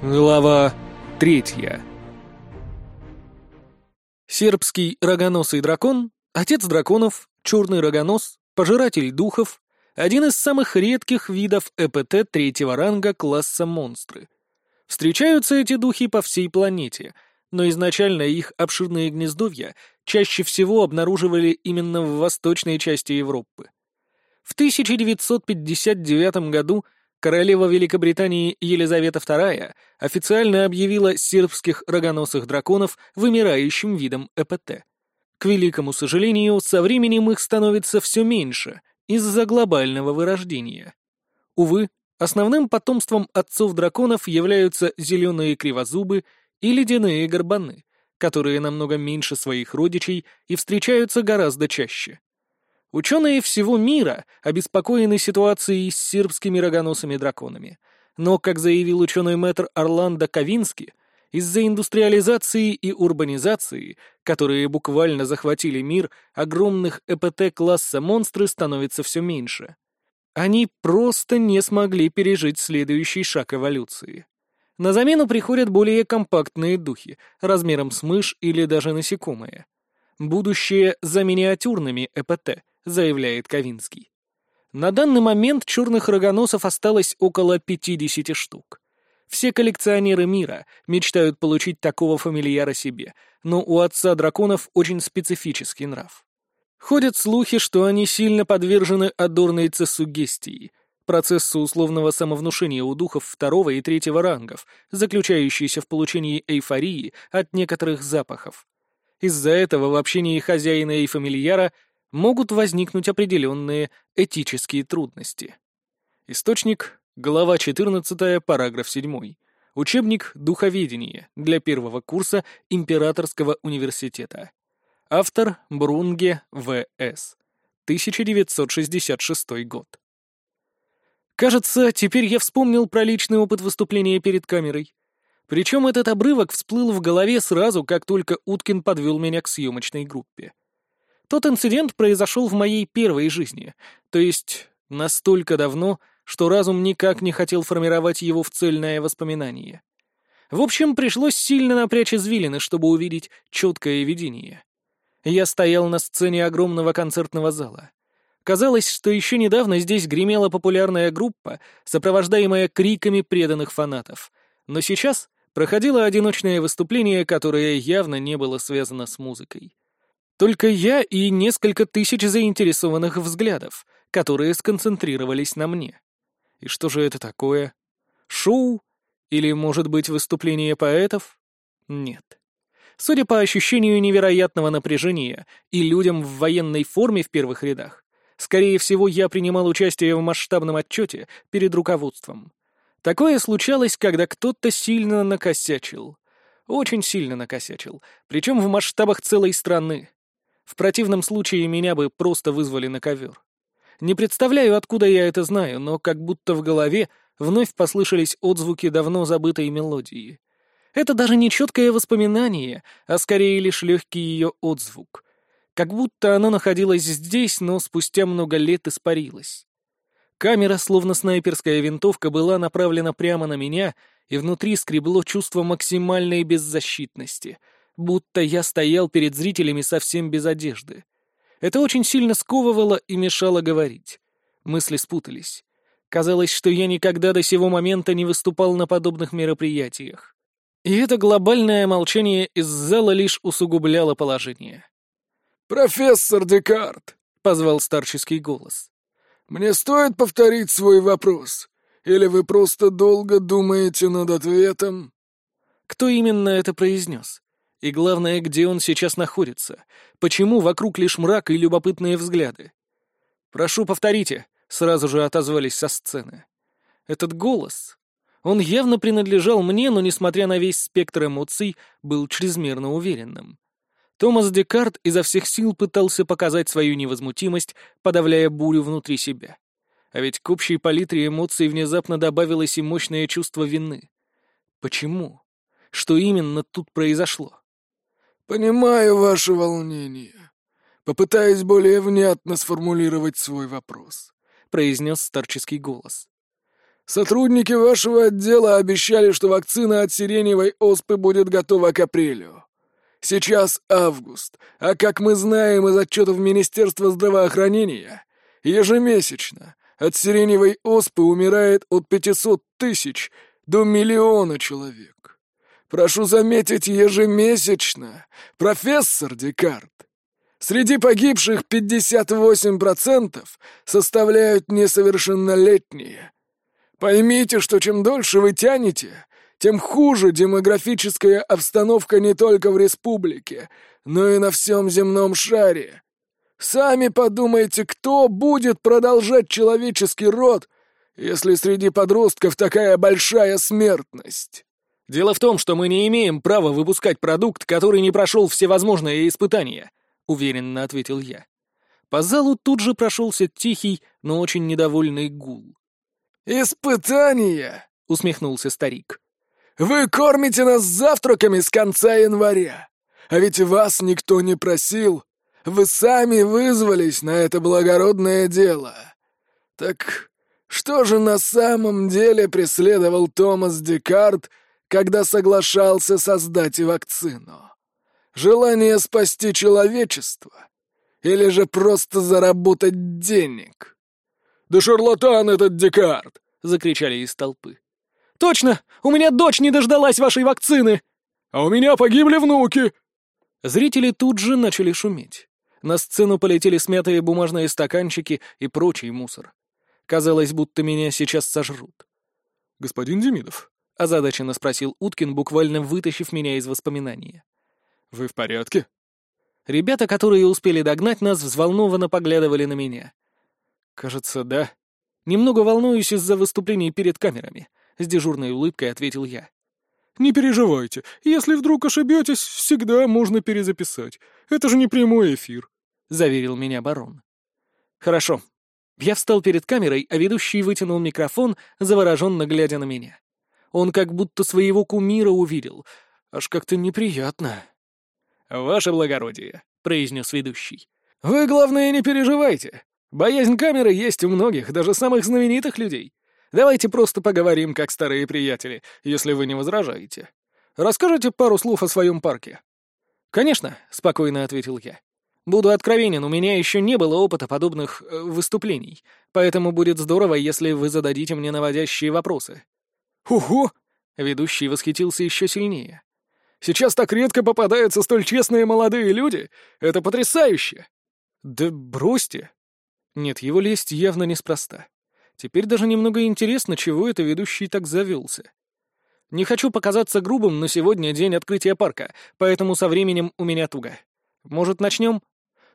Глава третья. Сербский рогоносый дракон, отец драконов, черный рогонос, пожиратель духов, один из самых редких видов ЭПТ третьего ранга класса монстры. Встречаются эти духи по всей планете, но изначально их обширные гнездовья чаще всего обнаруживали именно в восточной части Европы. В 1959 году королева Великобритании Елизавета II официально объявила сербских рогоносых драконов вымирающим видом ЭПТ. К великому сожалению, со временем их становится все меньше из-за глобального вырождения. Увы, основным потомством отцов драконов являются зеленые кривозубы и ледяные горбаны, которые намного меньше своих родичей и встречаются гораздо чаще. Ученые всего мира обеспокоены ситуацией с сербскими рогоносыми драконами. Но, как заявил ученый мэтр Орландо Ковински, из-за индустриализации и урбанизации, которые буквально захватили мир, огромных ЭПТ-класса монстры становится все меньше. Они просто не смогли пережить следующий шаг эволюции. На замену приходят более компактные духи, размером с мышь или даже насекомые. Будущее за миниатюрными ЭПТ, заявляет Ковинский. На данный момент черных рогоносов осталось около 50 штук. Все коллекционеры мира мечтают получить такого фамильяра себе, но у отца драконов очень специфический нрав. Ходят слухи, что они сильно подвержены адорной цесугестии, процессу условного самовнушения у духов второго и третьего рангов, заключающийся в получении эйфории от некоторых запахов. Из-за этого в общении хозяина и фамильяра могут возникнуть определенные этические трудности. Источник — глава 14, параграф 7. Учебник «Духоведение» для первого курса Императорского университета. Автор — Брунге В.С. 1966 год. Кажется, теперь я вспомнил про личный опыт выступления перед камерой. Причем этот обрывок всплыл в голове сразу, как только Уткин подвел меня к съемочной группе. Тот инцидент произошел в моей первой жизни, то есть настолько давно, что разум никак не хотел формировать его в цельное воспоминание. В общем, пришлось сильно напрячь извилины, чтобы увидеть четкое видение. Я стоял на сцене огромного концертного зала. Казалось, что еще недавно здесь гремела популярная группа, сопровождаемая криками преданных фанатов. Но сейчас проходило одиночное выступление, которое явно не было связано с музыкой. Только я и несколько тысяч заинтересованных взглядов, которые сконцентрировались на мне. И что же это такое? Шоу? Или, может быть, выступление поэтов? Нет. Судя по ощущению невероятного напряжения и людям в военной форме в первых рядах, скорее всего, я принимал участие в масштабном отчете перед руководством. Такое случалось, когда кто-то сильно накосячил. Очень сильно накосячил, причем в масштабах целой страны. В противном случае меня бы просто вызвали на ковер. Не представляю, откуда я это знаю, но как будто в голове вновь послышались отзвуки давно забытой мелодии. Это даже не четкое воспоминание, а скорее лишь легкий ее отзвук. Как будто оно находилось здесь, но спустя много лет испарилось. Камера, словно снайперская винтовка, была направлена прямо на меня, и внутри скребло чувство максимальной беззащитности — будто я стоял перед зрителями совсем без одежды. Это очень сильно сковывало и мешало говорить. Мысли спутались. Казалось, что я никогда до сего момента не выступал на подобных мероприятиях. И это глобальное молчание из зала лишь усугубляло положение. «Профессор Декарт!» — позвал старческий голос. «Мне стоит повторить свой вопрос? Или вы просто долго думаете над ответом?» Кто именно это произнес? И главное, где он сейчас находится? Почему вокруг лишь мрак и любопытные взгляды? «Прошу, повторите», — сразу же отозвались со сцены. Этот голос... Он явно принадлежал мне, но, несмотря на весь спектр эмоций, был чрезмерно уверенным. Томас Декарт изо всех сил пытался показать свою невозмутимость, подавляя бурю внутри себя. А ведь к общей палитре эмоций внезапно добавилось и мощное чувство вины. Почему? Что именно тут произошло? «Понимаю ваше волнение. Попытаюсь более внятно сформулировать свой вопрос», — произнес старческий голос. Сотрудники вашего отдела обещали, что вакцина от сиреневой оспы будет готова к апрелю. Сейчас август, а как мы знаем из отчетов Министерства здравоохранения, ежемесячно от сиреневой оспы умирает от 500 тысяч до миллиона человек. Прошу заметить, ежемесячно, профессор Декарт. Среди погибших 58% составляют несовершеннолетние. Поймите, что чем дольше вы тянете, тем хуже демографическая обстановка не только в республике, но и на всем земном шаре. Сами подумайте, кто будет продолжать человеческий род, если среди подростков такая большая смертность? Дело в том, что мы не имеем права выпускать продукт, который не прошел всевозможные испытания, уверенно ответил я. По залу тут же прошелся тихий, но очень недовольный гул. «Испытания!» — усмехнулся старик. Вы кормите нас завтраками с конца января. А ведь вас никто не просил. Вы сами вызвались на это благородное дело. Так что же на самом деле преследовал Томас Декарт, когда соглашался создать вакцину? Желание спасти человечество? Или же просто заработать денег? «Да шарлатан этот Декарт!» — закричали из толпы. «Точно! У меня дочь не дождалась вашей вакцины!» «А у меня погибли внуки!» Зрители тут же начали шуметь. На сцену полетели смятые бумажные стаканчики и прочий мусор. Казалось, будто меня сейчас сожрут. «Господин Демидов?» — озадаченно спросил Уткин, буквально вытащив меня из воспоминания. «Вы в порядке?» Ребята, которые успели догнать нас, взволнованно поглядывали на меня. «Кажется, да. Немного волнуюсь из-за выступлений перед камерами. — с дежурной улыбкой ответил я. «Не переживайте. Если вдруг ошибетесь, всегда можно перезаписать. Это же не прямой эфир», — заверил меня барон. «Хорошо». Я встал перед камерой, а ведущий вытянул микрофон, завороженно глядя на меня. Он как будто своего кумира увидел. Аж как-то неприятно. «Ваше благородие», — произнес ведущий. «Вы, главное, не переживайте. Боязнь камеры есть у многих, даже самых знаменитых людей. Давайте просто поговорим, как старые приятели, если вы не возражаете. Расскажите пару слов о своем парке». «Конечно», — спокойно ответил я. «Буду откровенен, у меня еще не было опыта подобных э, выступлений, поэтому будет здорово, если вы зададите мне наводящие вопросы». «Ого!» — ведущий восхитился еще сильнее. «Сейчас так редко попадаются столь честные молодые люди! Это потрясающе!» «Да бросьте!» Нет, его лесть явно неспроста. Теперь даже немного интересно, чего это ведущий так завелся. Не хочу показаться грубым, но сегодня день открытия парка, поэтому со временем у меня туго. Может, начнем?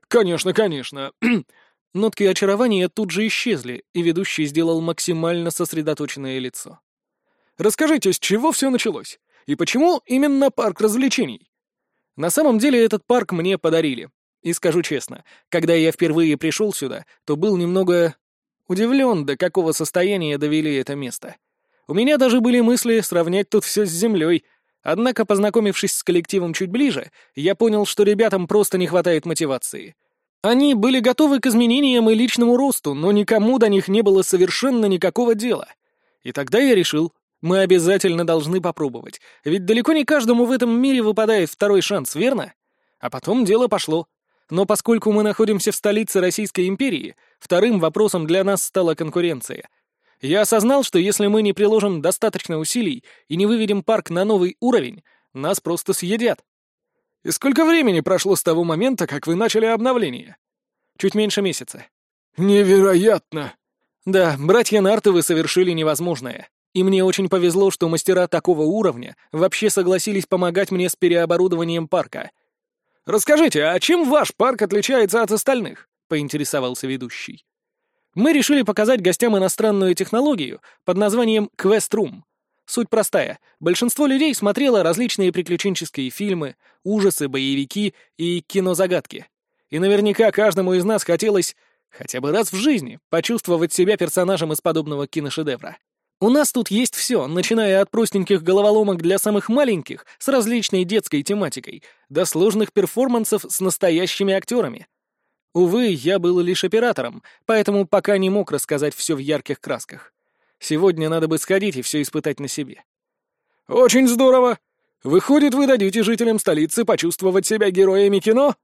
Конечно, конечно. Нотки очарования тут же исчезли, и ведущий сделал максимально сосредоточенное лицо. Расскажите, с чего все началось? И почему именно парк развлечений? На самом деле этот парк мне подарили. И скажу честно, когда я впервые пришел сюда, то был немного Удивлен, до какого состояния довели это место. У меня даже были мысли сравнять тут все с землей, однако, познакомившись с коллективом чуть ближе, я понял, что ребятам просто не хватает мотивации. Они были готовы к изменениям и личному росту, но никому до них не было совершенно никакого дела. И тогда я решил, мы обязательно должны попробовать, ведь далеко не каждому в этом мире выпадает второй шанс, верно? А потом дело пошло. Но поскольку мы находимся в столице Российской империи, вторым вопросом для нас стала конкуренция. Я осознал, что если мы не приложим достаточно усилий и не выведем парк на новый уровень, нас просто съедят. И сколько времени прошло с того момента, как вы начали обновление? Чуть меньше месяца. Невероятно! Да, братья Нартовы совершили невозможное. И мне очень повезло, что мастера такого уровня вообще согласились помогать мне с переоборудованием парка — «Расскажите, а чем ваш парк отличается от остальных?» — поинтересовался ведущий. Мы решили показать гостям иностранную технологию под названием Room. Суть простая. Большинство людей смотрело различные приключенческие фильмы, ужасы, боевики и кинозагадки. И наверняка каждому из нас хотелось хотя бы раз в жизни почувствовать себя персонажем из подобного киношедевра. У нас тут есть все, начиная от простеньких головоломок для самых маленьких с различной детской тематикой, до сложных перформансов с настоящими актерами. Увы, я был лишь оператором, поэтому пока не мог рассказать все в ярких красках. Сегодня надо бы сходить и все испытать на себе. Очень здорово! Выходит, вы дадите жителям столицы почувствовать себя героями кино?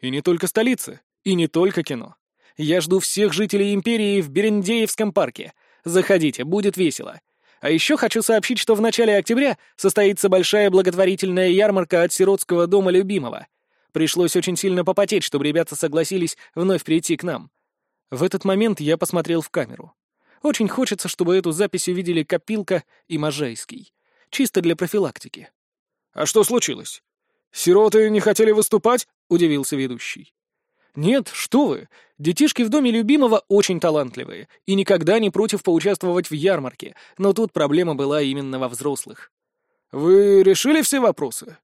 И не только столицы, и не только кино. Я жду всех жителей Империи в Берендеевском парке. Заходите, будет весело. А еще хочу сообщить, что в начале октября состоится большая благотворительная ярмарка от сиротского дома любимого. Пришлось очень сильно попотеть, чтобы ребята согласились вновь прийти к нам. В этот момент я посмотрел в камеру. Очень хочется, чтобы эту запись увидели Копилка и Можайский. Чисто для профилактики. «А что случилось? Сироты не хотели выступать?» — удивился ведущий. «Нет, что вы! Детишки в доме любимого очень талантливые и никогда не против поучаствовать в ярмарке, но тут проблема была именно во взрослых». «Вы решили все вопросы?»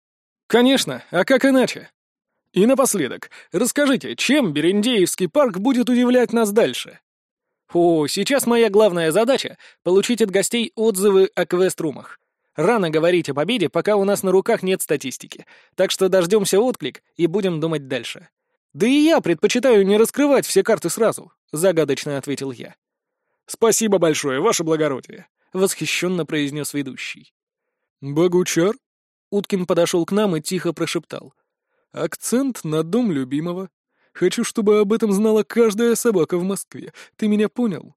«Конечно, а как иначе?» «И напоследок, расскажите, чем Берендеевский парк будет удивлять нас дальше?» «О, сейчас моя главная задача — получить от гостей отзывы о квест-румах. Рано говорить о победе, пока у нас на руках нет статистики, так что дождемся отклик и будем думать дальше». «Да и я предпочитаю не раскрывать все карты сразу», — загадочно ответил я. «Спасибо большое, ваше благородие», — восхищенно произнес ведущий. «Богучар?» Уткин подошел к нам и тихо прошептал. «Акцент на дом любимого. Хочу, чтобы об этом знала каждая собака в Москве. Ты меня понял?»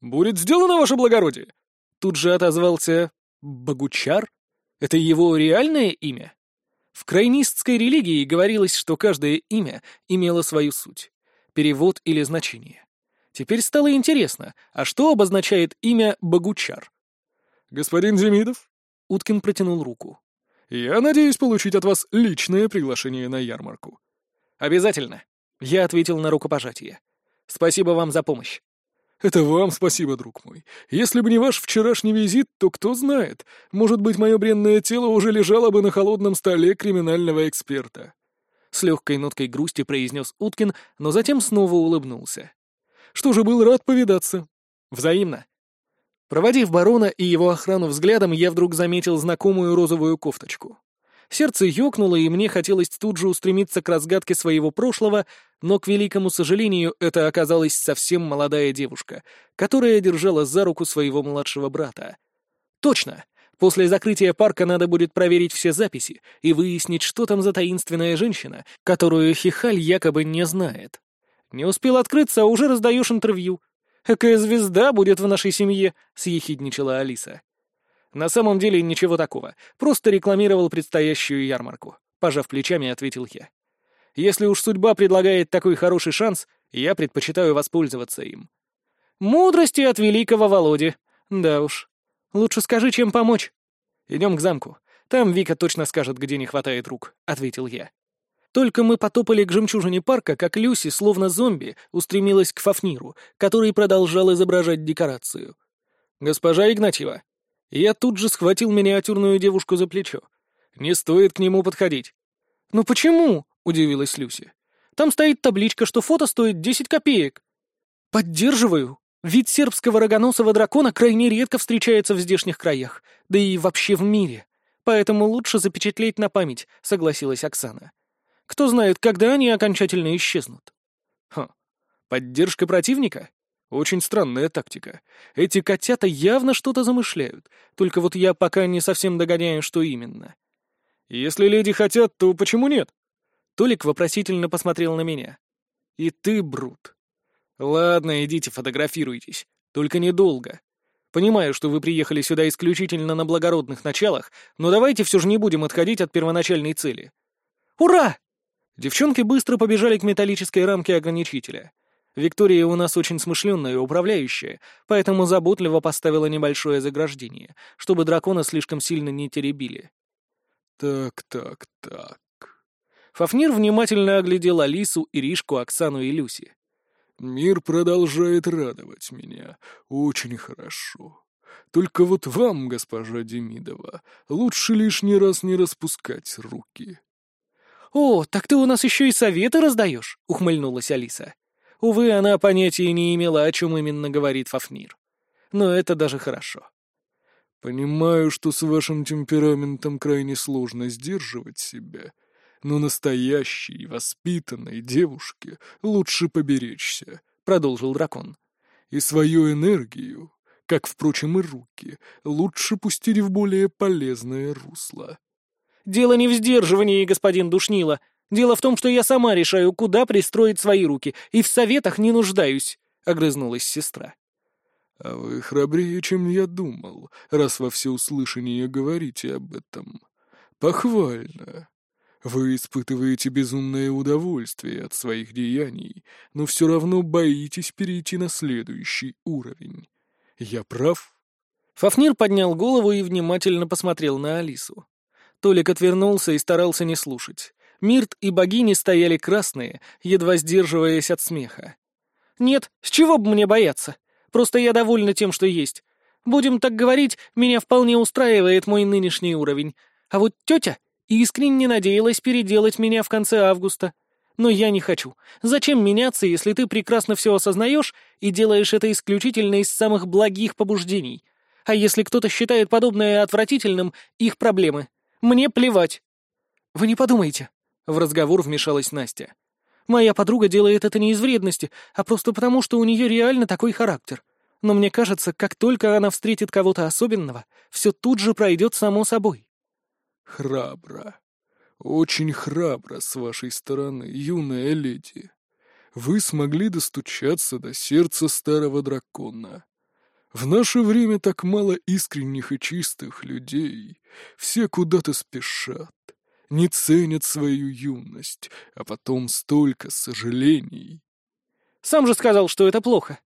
«Будет сделано, ваше благородие!» Тут же отозвался Богучар. Это его реальное имя? В крайнистской религии говорилось, что каждое имя имело свою суть, перевод или значение. Теперь стало интересно, а что обозначает имя Богучар? «Господин Демидов?» Уткин протянул руку. «Я надеюсь получить от вас личное приглашение на ярмарку». «Обязательно», — я ответил на рукопожатие. «Спасибо вам за помощь». «Это вам спасибо, друг мой. Если бы не ваш вчерашний визит, то кто знает, может быть, мое бренное тело уже лежало бы на холодном столе криминального эксперта». С легкой ноткой грусти произнес Уткин, но затем снова улыбнулся. «Что же, был рад повидаться». «Взаимно». Проводив барона и его охрану взглядом, я вдруг заметил знакомую розовую кофточку. Сердце ёкнуло, и мне хотелось тут же устремиться к разгадке своего прошлого, но, к великому сожалению, это оказалась совсем молодая девушка, которая держала за руку своего младшего брата. Точно! После закрытия парка надо будет проверить все записи и выяснить, что там за таинственная женщина, которую Хихаль якобы не знает. Не успел открыться, а уже раздаешь интервью. «Какая звезда будет в нашей семье?» — съехидничала Алиса. На самом деле ничего такого, просто рекламировал предстоящую ярмарку. Пожав плечами, ответил я. Если уж судьба предлагает такой хороший шанс, я предпочитаю воспользоваться им. Мудрости от великого Володи. Да уж. Лучше скажи, чем помочь. Идем к замку. Там Вика точно скажет, где не хватает рук, ответил я. Только мы потопали к жемчужине парка, как Люси, словно зомби, устремилась к Фафниру, который продолжал изображать декорацию. «Госпожа Игнатьева, я тут же схватил миниатюрную девушку за плечо. «Не стоит к нему подходить». «Ну почему?» — удивилась Люси. «Там стоит табличка, что фото стоит 10 копеек». «Поддерживаю. Вид сербского рогоносого дракона крайне редко встречается в здешних краях, да и вообще в мире. Поэтому лучше запечатлеть на память», — согласилась Оксана. «Кто знает, когда они окончательно исчезнут». «Хм, поддержка противника?» Очень странная тактика. Эти котята явно что-то замышляют, только вот я пока не совсем догоняю, что именно. Если леди хотят, то почему нет? Толик вопросительно посмотрел на меня. И ты, Брут. Ладно, идите фотографируйтесь, только недолго. Понимаю, что вы приехали сюда исключительно на благородных началах, но давайте все же не будем отходить от первоначальной цели. Ура! Девчонки быстро побежали к металлической рамке ограничителя. Виктория у нас очень смышленная и управляющая, поэтому заботливо поставила небольшое заграждение, чтобы дракона слишком сильно не теребили. «Так, так, так...» Фафнир внимательно оглядел Алису, Иришку, Оксану и Люси. «Мир продолжает радовать меня. Очень хорошо. Только вот вам, госпожа Демидова, лучше лишний раз не распускать руки». «О, так ты у нас еще и советы раздаешь?» — ухмыльнулась Алиса. Увы, она понятия не имела, о чем именно говорит Фафнир. Но это даже хорошо. «Понимаю, что с вашим темпераментом крайне сложно сдерживать себя, но настоящей, воспитанной девушке лучше поберечься», — продолжил дракон. «И свою энергию, как, впрочем, и руки, лучше пустить в более полезное русло. «Дело не в сдерживании, господин Душнила. Дело в том, что я сама решаю, куда пристроить свои руки, и в советах не нуждаюсь», — огрызнулась сестра. «А вы храбрее, чем я думал, раз во всеуслышание говорите об этом. Похвально. Вы испытываете безумное удовольствие от своих деяний, но все равно боитесь перейти на следующий уровень. Я прав?» Фафнир поднял голову и внимательно посмотрел на Алису. Толик отвернулся и старался не слушать. Мирт и богини стояли красные, едва сдерживаясь от смеха. «Нет, с чего бы мне бояться? Просто я довольна тем, что есть. Будем так говорить, меня вполне устраивает мой нынешний уровень. А вот тетя искренне надеялась переделать меня в конце августа. Но я не хочу. Зачем меняться, если ты прекрасно все осознаешь и делаешь это исключительно из самых благих побуждений? А если кто-то считает подобное отвратительным, их проблемы. Мне плевать. Вы не подумайте. В разговор вмешалась Настя. Моя подруга делает это не из вредности, а просто потому, что у нее реально такой характер. Но мне кажется, как только она встретит кого-то особенного, все тут же пройдет само собой. Храбро. Очень храбро с вашей стороны, юная леди. Вы смогли достучаться до сердца старого дракона. В наше время так мало искренних и чистых людей. Все куда-то спешат, не ценят свою юность, а потом столько сожалений. Сам же сказал, что это плохо.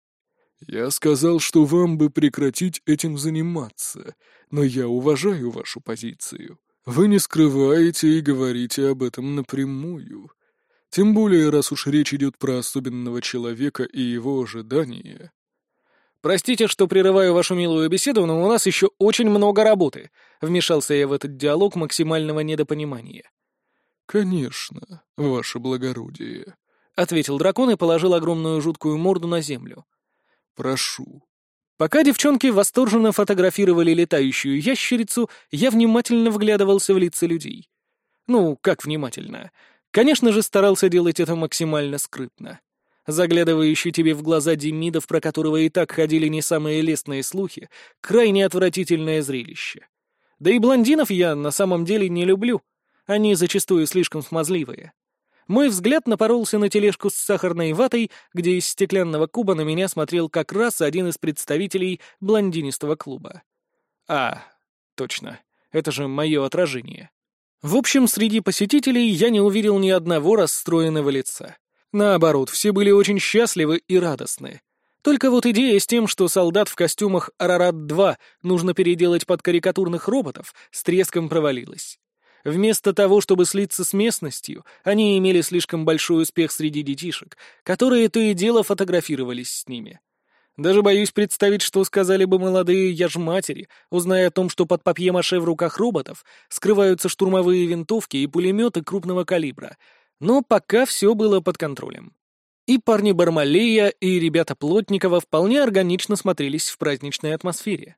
Я сказал, что вам бы прекратить этим заниматься, но я уважаю вашу позицию. Вы не скрываете и говорите об этом напрямую. Тем более, раз уж речь идет про особенного человека и его ожидания. «Простите, что прерываю вашу милую беседу, но у нас еще очень много работы», — вмешался я в этот диалог максимального недопонимания. «Конечно, ваше благородие», — ответил дракон и положил огромную жуткую морду на землю. «Прошу». Пока девчонки восторженно фотографировали летающую ящерицу, я внимательно вглядывался в лица людей. Ну, как внимательно. Конечно же, старался делать это максимально скрытно заглядывающий тебе в глаза Демидов, про которого и так ходили не самые лестные слухи, крайне отвратительное зрелище. Да и блондинов я на самом деле не люблю. Они зачастую слишком смазливые. Мой взгляд напоролся на тележку с сахарной ватой, где из стеклянного куба на меня смотрел как раз один из представителей блондинистого клуба. А, точно, это же мое отражение. В общем, среди посетителей я не увидел ни одного расстроенного лица. Наоборот, все были очень счастливы и радостны. Только вот идея с тем, что солдат в костюмах Арарат-2 нужно переделать под карикатурных роботов, с треском провалилась. Вместо того, чтобы слиться с местностью, они имели слишком большой успех среди детишек, которые то и дело фотографировались с ними. Даже боюсь представить, что сказали бы молодые яжматери, узная о том, что под папье-маше в руках роботов скрываются штурмовые винтовки и пулеметы крупного калибра — но пока все было под контролем. И парни Бармалея, и ребята Плотникова вполне органично смотрелись в праздничной атмосфере.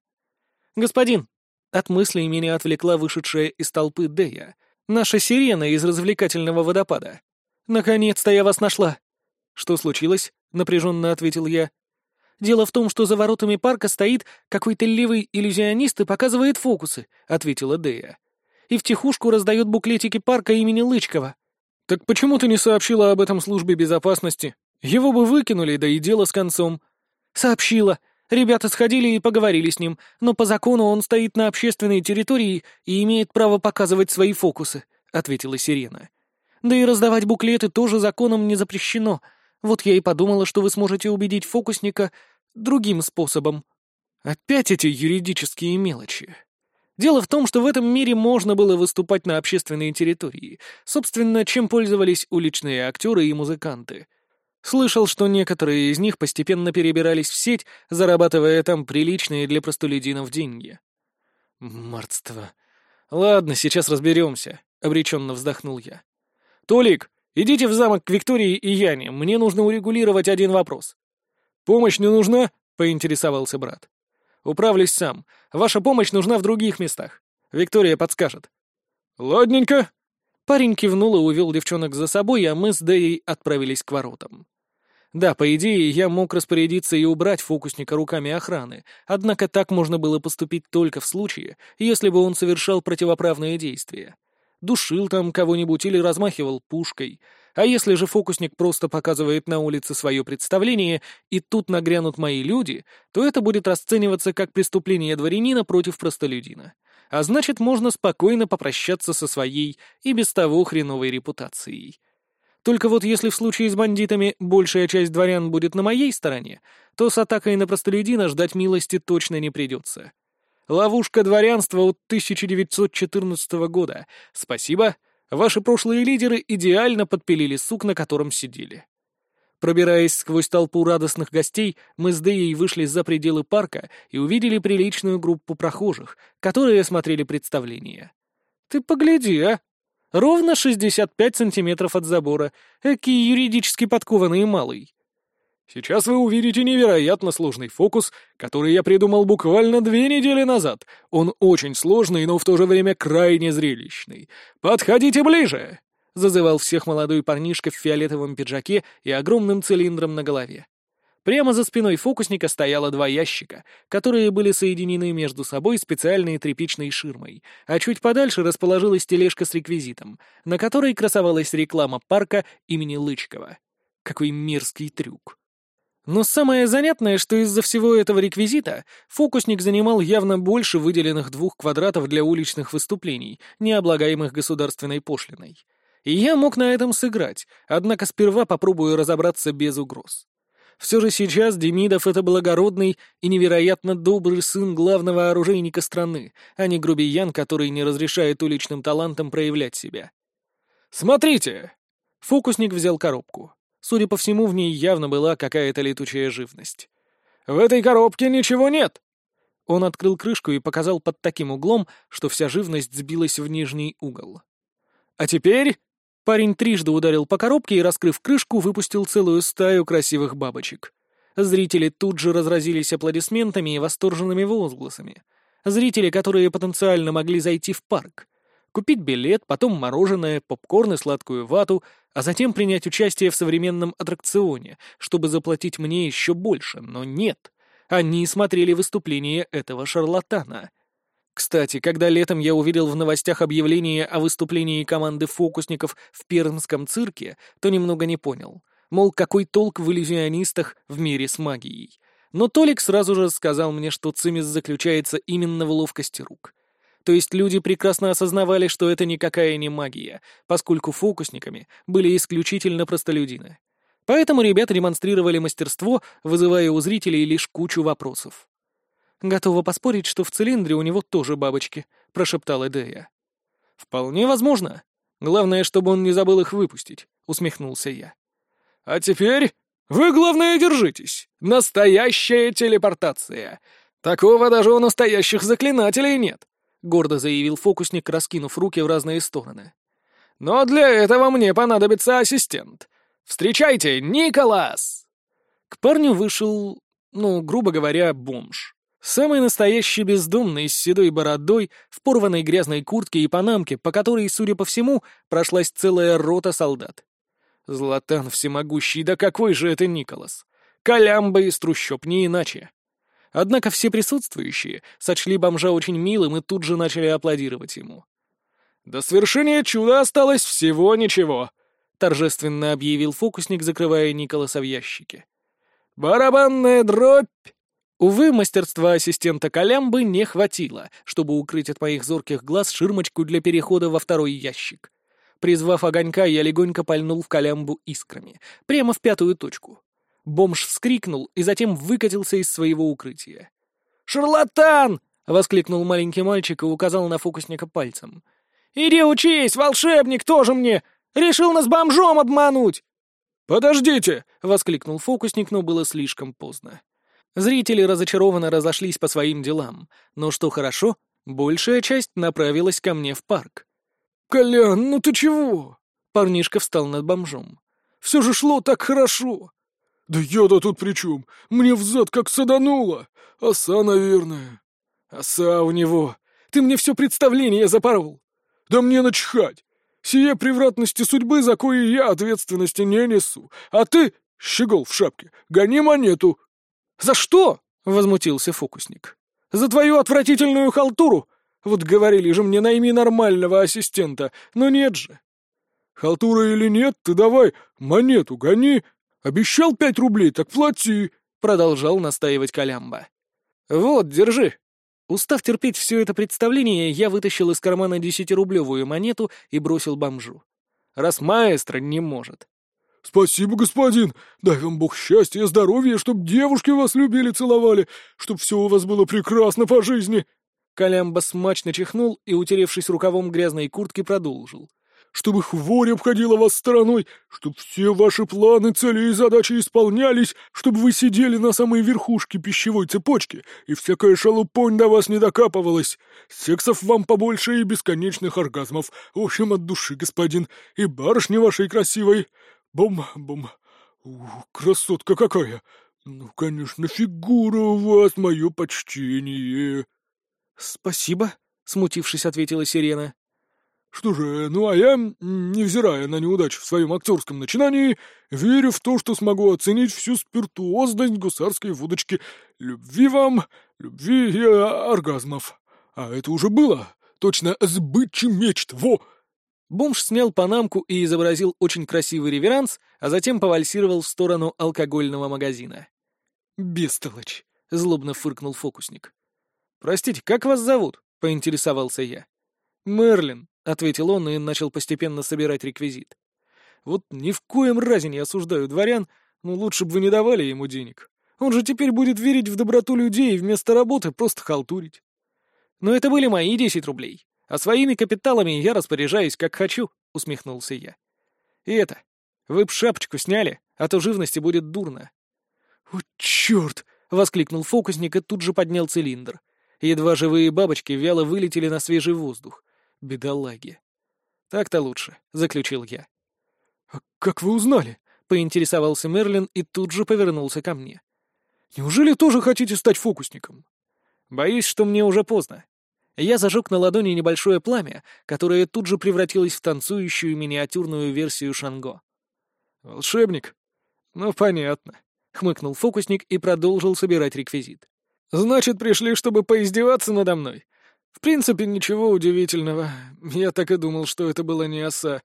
«Господин!» — от мыслей меня отвлекла вышедшая из толпы Дея, наша сирена из развлекательного водопада. «Наконец-то я вас нашла!» «Что случилось?» — напряженно ответил я. «Дело в том, что за воротами парка стоит какой-то левый иллюзионист и показывает фокусы», — ответила Дея. «И втихушку раздает буклетики парка имени Лычкова. «Так почему ты не сообщила об этом службе безопасности? Его бы выкинули, да и дело с концом». «Сообщила. Ребята сходили и поговорили с ним, но по закону он стоит на общественной территории и имеет право показывать свои фокусы», — ответила Сирена. «Да и раздавать буклеты тоже законом не запрещено. Вот я и подумала, что вы сможете убедить фокусника другим способом». «Опять эти юридические мелочи», Дело в том, что в этом мире можно было выступать на общественной территории, собственно, чем пользовались уличные актеры и музыканты. Слышал, что некоторые из них постепенно перебирались в сеть, зарабатывая там приличные для простолюдинов деньги. Мартство. Ладно, сейчас разберемся, — обреченно вздохнул я. Толик, идите в замок к Виктории и Яне, мне нужно урегулировать один вопрос. Помощь не нужна? — поинтересовался брат. Управлюсь сам. Ваша помощь нужна в других местах. Виктория подскажет». «Ладненько». Парень кивнул и увел девчонок за собой, а мы с Дэей отправились к воротам. Да, по идее, я мог распорядиться и убрать фокусника руками охраны, однако так можно было поступить только в случае, если бы он совершал противоправные действия. Душил там кого-нибудь или размахивал пушкой. А если же фокусник просто показывает на улице свое представление, и тут нагрянут мои люди, то это будет расцениваться как преступление дворянина против простолюдина. А значит, можно спокойно попрощаться со своей и без того хреновой репутацией. Только вот если в случае с бандитами большая часть дворян будет на моей стороне, то с атакой на простолюдина ждать милости точно не придется. Ловушка дворянства от 1914 года. Спасибо. Ваши прошлые лидеры идеально подпилили сук, на котором сидели. Пробираясь сквозь толпу радостных гостей, мы с Дэей вышли за пределы парка и увидели приличную группу прохожих, которые смотрели представление. «Ты погляди, а! Ровно 65 сантиметров от забора. Экий юридически подкованный малый. Сейчас вы увидите невероятно сложный фокус, который я придумал буквально две недели назад. Он очень сложный, но в то же время крайне зрелищный. Подходите ближе!» — зазывал всех молодой парнишка в фиолетовом пиджаке и огромным цилиндром на голове. Прямо за спиной фокусника стояло два ящика, которые были соединены между собой специальной тряпичной ширмой, а чуть подальше расположилась тележка с реквизитом, на которой красовалась реклама парка имени Лычкова. Какой мерзкий трюк. Но самое занятное, что из-за всего этого реквизита фокусник занимал явно больше выделенных двух квадратов для уличных выступлений, не облагаемых государственной пошлиной. И я мог на этом сыграть, однако сперва попробую разобраться без угроз. Все же сейчас Демидов — это благородный и невероятно добрый сын главного оружейника страны, а не грубиян, который не разрешает уличным талантам проявлять себя. «Смотрите!» Фокусник взял коробку. Судя по всему, в ней явно была какая-то летучая живность. «В этой коробке ничего нет!» Он открыл крышку и показал под таким углом, что вся живность сбилась в нижний угол. «А теперь Парень трижды ударил по коробке и, раскрыв крышку, выпустил целую стаю красивых бабочек. Зрители тут же разразились аплодисментами и восторженными возгласами. Зрители, которые потенциально могли зайти в парк. Купить билет, потом мороженое, попкорн и сладкую вату, а затем принять участие в современном аттракционе, чтобы заплатить мне еще больше, но нет. Они смотрели выступление этого шарлатана — кстати, когда летом я увидел в новостях объявление о выступлении команды фокусников в Пермском цирке, то немного не понял. Мол, какой толк в иллюзионистах в мире с магией. Но Толик сразу же сказал мне, что цимис заключается именно в ловкости рук. То есть люди прекрасно осознавали, что это никакая не магия, поскольку фокусниками были исключительно простолюдины. Поэтому ребята демонстрировали мастерство, вызывая у зрителей лишь кучу вопросов. «Готова поспорить, что в цилиндре у него тоже бабочки», — прошептал Эдея. «Вполне возможно. Главное, чтобы он не забыл их выпустить», — усмехнулся я. «А теперь вы, главное, держитесь. Настоящая телепортация. Такого даже у настоящих заклинателей нет», — гордо заявил фокусник, раскинув руки в разные стороны. «Но для этого мне понадобится ассистент. Встречайте, Николас!» К парню вышел, ну, грубо говоря, бомж. Самый настоящий бездомный с седой бородой, в порванной грязной куртке и панамке, по которой, судя по всему, прошлась целая рота солдат. Златан всемогущий, да какой же это Николас! Колямба из трущоб, не иначе. Однако все присутствующие сочли бомжа очень милым и тут же начали аплодировать ему. «До свершения чуда осталось всего ничего», — торжественно объявил фокусник, закрывая Николаса в ящике. «Барабанная дробь Увы, мастерства ассистента Колямбы не хватило, чтобы укрыть от моих зорких глаз ширмочку для перехода во второй ящик. Призвав огонька, я легонько пальнул в Колямбу искрами, прямо в пятую точку. Бомж вскрикнул и затем выкатился из своего укрытия. «Шарлатан!» — воскликнул маленький мальчик и указал на фокусника пальцем. «Иди учись, волшебник тоже мне! Решил нас бомжом обмануть!» «Подождите!» — воскликнул фокусник, но было слишком поздно. Зрители разочарованно разошлись по своим делам, но что хорошо, большая часть направилась ко мне в парк. «Колян, ну ты чего?» Парнишка встал над бомжом. «Все же шло так хорошо!» «Да я-то тут при чем? Мне взад как садануло! Оса, наверное!» «Оса у него! Ты мне все представление запорол!» «Да мне начхать! Сие превратности судьбы, за кое я ответственности не несу, а ты щегол в шапке, гони монету!» «За что?» — возмутился фокусник. «За твою отвратительную халтуру! Вот говорили же мне, найми нормального ассистента, но нет же!» «Халтура или нет, ты давай монету гони! Обещал пять рублей, так плати!» — продолжал настаивать Колямба. «Вот, держи!» Устав терпеть все это представление, я вытащил из кармана десятирублевую монету и бросил бомжу. Раз маэстро не может. «Спасибо, господин! Дай вам бог счастья и здоровья, чтоб девушки вас любили, целовали, чтоб все у вас было прекрасно по жизни!» Колямба смачно чихнул и, утеревшись рукавом грязной куртки, продолжил чтобы хворь обходила вас стороной, чтобы все ваши планы, цели и задачи исполнялись, чтобы вы сидели на самой верхушке пищевой цепочки, и всякая шалупонь до вас не докапывалась. Сексов вам побольше и бесконечных оргазмов. В общем, от души, господин, и барышни вашей красивой. Бум-бум. Красотка какая! Ну, конечно, фигура у вас, мое почтение. — Спасибо, — смутившись, ответила Сирена. Что же, ну а я, невзирая на неудачу в своем актерском начинании, верю в то, что смогу оценить всю спиртуозность гусарской водочки. Любви вам, любви и оргазмов. А это уже было. Точно сбычи мечт, во!» Бомж снял панамку и изобразил очень красивый реверанс, а затем повальсировал в сторону алкогольного магазина. «Бестолочь!» — злобно фыркнул фокусник. «Простите, как вас зовут?» — поинтересовался я. «Мерлин», — ответил он и начал постепенно собирать реквизит. «Вот ни в коем разе не осуждаю дворян, но лучше бы вы не давали ему денег. Он же теперь будет верить в доброту людей и вместо работы просто халтурить. Но это были мои десять рублей, а своими капиталами я распоряжаюсь как хочу», — усмехнулся я. «И это, вы б шапочку сняли, а то живности будет дурно». «О, черт!» — воскликнул фокусник и тут же поднял цилиндр. Едва живые бабочки вяло вылетели на свежий воздух. Бедолаги. Так-то лучше, заключил я. «А как вы узнали?» — поинтересовался Мерлин и тут же повернулся ко мне. «Неужели тоже хотите стать фокусником?» «Боюсь, что мне уже поздно». Я зажег на ладони небольшое пламя, которое тут же превратилось в танцующую миниатюрную версию Шанго. «Волшебник? Ну, понятно», — хмыкнул фокусник и продолжил собирать реквизит. «Значит, пришли, чтобы поиздеваться надо мной? В принципе, ничего удивительного. Я так и думал, что это была не оса.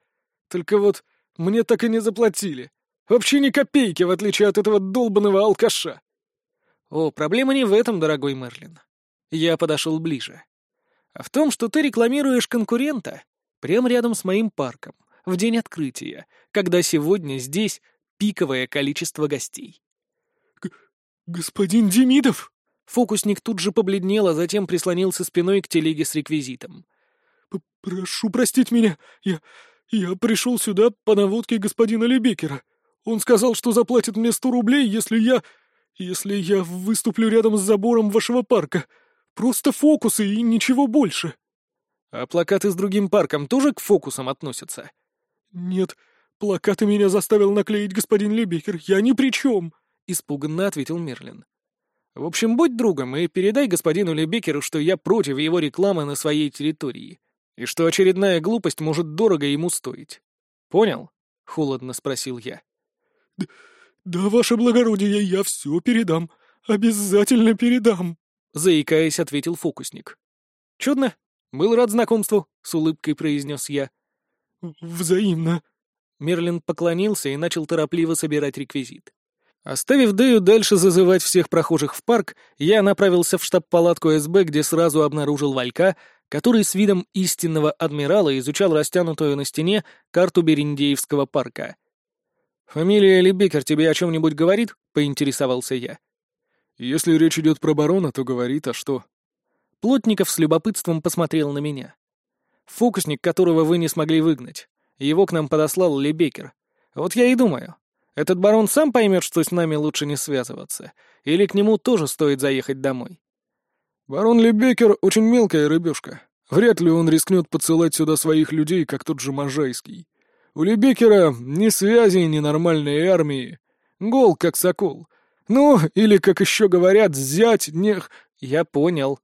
Только вот мне так и не заплатили. Вообще ни копейки, в отличие от этого долбанного алкаша. О, проблема не в этом, дорогой Мерлин. Я подошел ближе. А в том, что ты рекламируешь конкурента прямо рядом с моим парком, в день открытия, когда сегодня здесь пиковое количество гостей. «Господин Демидов!» Фокусник тут же побледнел, а затем прислонился спиной к телеге с реквизитом. «Прошу простить меня. Я... я пришел сюда по наводке господина Лебекера. Он сказал, что заплатит мне сто рублей, если я... если я выступлю рядом с забором вашего парка. Просто фокусы и ничего больше». «А плакаты с другим парком тоже к фокусам относятся?» «Нет, плакаты меня заставил наклеить господин Лебекер. Я ни при чем», — испуганно ответил Мерлин. В общем, будь другом и передай господину Лебекеру, что я против его рекламы на своей территории, и что очередная глупость может дорого ему стоить. Понял? — холодно спросил я. Да, «Да, ваше благородие, я все передам. Обязательно передам», — заикаясь, ответил фокусник. «Чудно. Был рад знакомству», — с улыбкой произнес я. «Взаимно». Мерлин поклонился и начал торопливо собирать реквизит. Оставив Дэю дальше зазывать всех прохожих в парк, я направился в штаб-палатку СБ, где сразу обнаружил Валька, который с видом истинного адмирала изучал растянутую на стене карту Бериндеевского парка. «Фамилия Лебекер тебе о чем-нибудь говорит?» — поинтересовался я. «Если речь идет про барона, то говорит, а что?» Плотников с любопытством посмотрел на меня. «Фокусник, которого вы не смогли выгнать. Его к нам подослал Лебекер. Вот я и думаю, этот барон сам поймет, что с нами лучше не связываться. Или к нему тоже стоит заехать домой. Барон Лебекер очень мелкая рыбешка. Вряд ли он рискнет поцелать сюда своих людей, как тот же Можайский. У Лебекера ни связи, ни нормальной армии. Гол, как сокол. Ну, или, как еще говорят, зять нех... Я понял.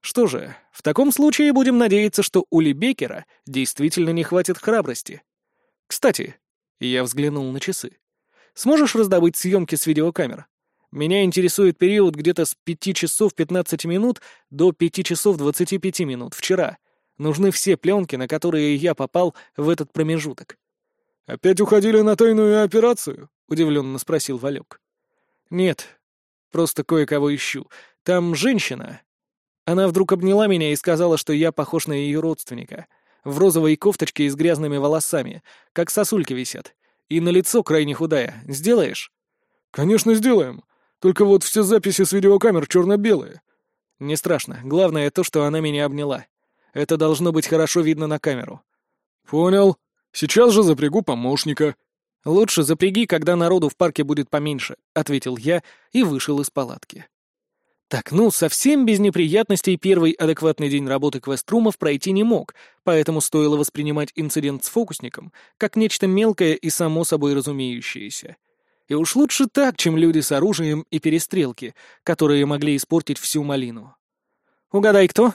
Что же, в таком случае будем надеяться, что у Лебекера действительно не хватит храбрости. Кстати, я взглянул на часы. Сможешь раздобыть съемки с видеокамер? Меня интересует период где-то с 5 часов 15 минут до 5 часов 25 минут вчера. Нужны все пленки, на которые я попал в этот промежуток. «Опять уходили на тайную операцию?» — удивленно спросил Валек. «Нет, просто кое-кого ищу. Там женщина». Она вдруг обняла меня и сказала, что я похож на ее родственника. В розовой кофточке и с грязными волосами, как сосульки висят. И на лицо крайне худая. Сделаешь? «Конечно, сделаем. Только вот все записи с видеокамер черно-белые». «Не страшно. Главное то, что она меня обняла. Это должно быть хорошо видно на камеру». «Понял. Сейчас же запрягу помощника». «Лучше запряги, когда народу в парке будет поменьше», — ответил я и вышел из палатки. Так, ну, совсем без неприятностей первый адекватный день работы квеструмов пройти не мог, поэтому стоило воспринимать инцидент с фокусником как нечто мелкое и само собой разумеющееся. И уж лучше так, чем люди с оружием и перестрелки, которые могли испортить всю малину. «Угадай, кто?»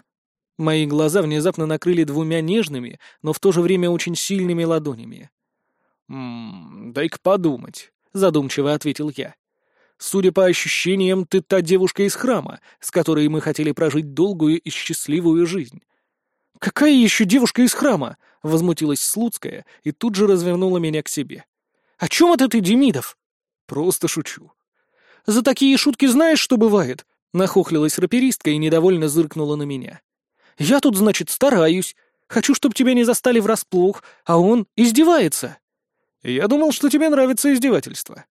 Мои глаза внезапно накрыли двумя нежными, но в то же время очень сильными ладонями. «Ммм, дай-ка подумать», — задумчиво ответил я. «Судя по ощущениям, ты та девушка из храма, с которой мы хотели прожить долгую и счастливую жизнь». «Какая еще девушка из храма?» — возмутилась Слуцкая и тут же развернула меня к себе. «О чем это ты, Демидов?» «Просто шучу». «За такие шутки знаешь, что бывает?» — нахохлилась раперистка и недовольно зыркнула на меня. «Я тут, значит, стараюсь. Хочу, чтобы тебя не застали врасплох, а он издевается». «Я думал, что тебе нравится издевательство».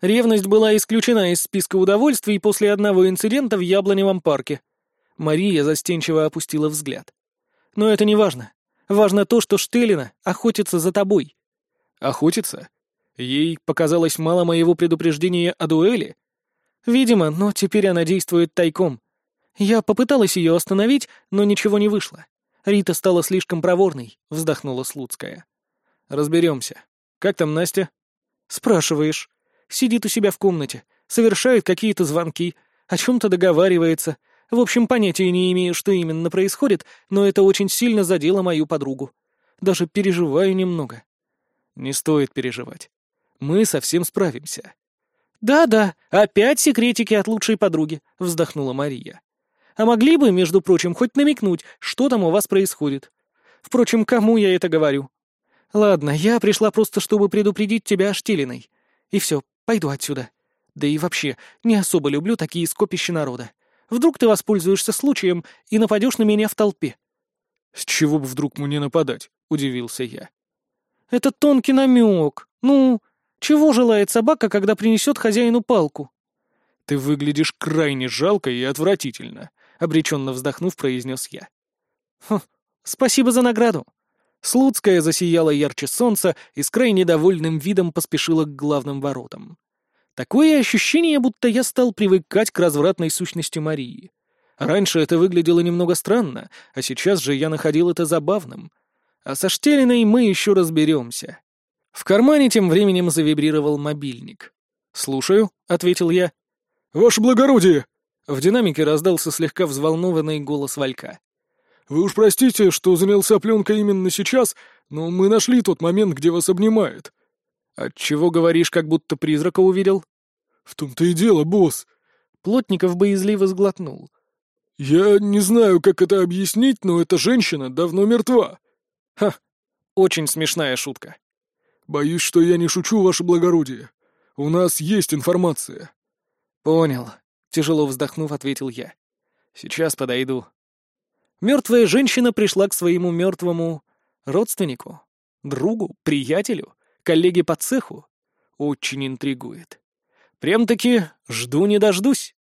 Ревность была исключена из списка удовольствий после одного инцидента в Яблоневом парке. Мария застенчиво опустила взгляд. «Но это не важно. Важно то, что Штелина охотится за тобой». «Охотится? Ей показалось мало моего предупреждения о дуэли?» «Видимо, но теперь она действует тайком. Я попыталась ее остановить, но ничего не вышло. Рита стала слишком проворной», — вздохнула Слуцкая. «Разберемся. Как там Настя?» «Спрашиваешь. Сидит у себя в комнате, совершает какие-то звонки, о чем-то договаривается. В общем, понятия не имею, что именно происходит, но это очень сильно задело мою подругу. Даже переживаю немного». «Не стоит переживать. Мы совсем справимся». «Да-да, опять секретики от лучшей подруги», — вздохнула Мария. «А могли бы, между прочим, хоть намекнуть, что там у вас происходит? Впрочем, кому я это говорю? Ладно, я пришла просто, чтобы предупредить тебя о Штилиной. И все, пойду отсюда. Да и вообще, не особо люблю такие скопища народа. Вдруг ты воспользуешься случаем и нападешь на меня в толпе». «С чего бы вдруг мне нападать?» — удивился я. «Это тонкий намек. Ну, чего желает собака, когда принесет хозяину палку?» «Ты выглядишь крайне жалко и отвратительно», — обреченно вздохнув, произнес я. «Хм, спасибо за награду». Слуцкая засияла ярче солнца и с крайне довольным видом поспешила к главным воротам. Такое ощущение, будто я стал привыкать к развратной сущности Марии. Раньше это выглядело немного странно, а сейчас же я находил это забавным. А со Штелиной мы еще разберемся. В кармане тем временем завибрировал мобильник. «Слушаю», — ответил я. «Ваше благородие!» В динамике раздался слегка взволнованный голос Валька. «Вы уж простите, что занялся пленкой именно сейчас, но мы нашли тот момент, где вас обнимает». «Отчего говоришь, как будто призрака увидел?» «В том-то и дело, босс». Плотников боязливо сглотнул. «Я не знаю, как это объяснить, но эта женщина давно мертва». «Ха, очень смешная шутка». «Боюсь, что я не шучу, ваше благородие. У нас есть информация». «Понял», — тяжело вздохнув, ответил я. «Сейчас подойду». Мертвая женщина пришла к своему мертвому родственнику, другу, приятелю, коллеге по цеху. Очень интригует. Прям-таки жду не дождусь.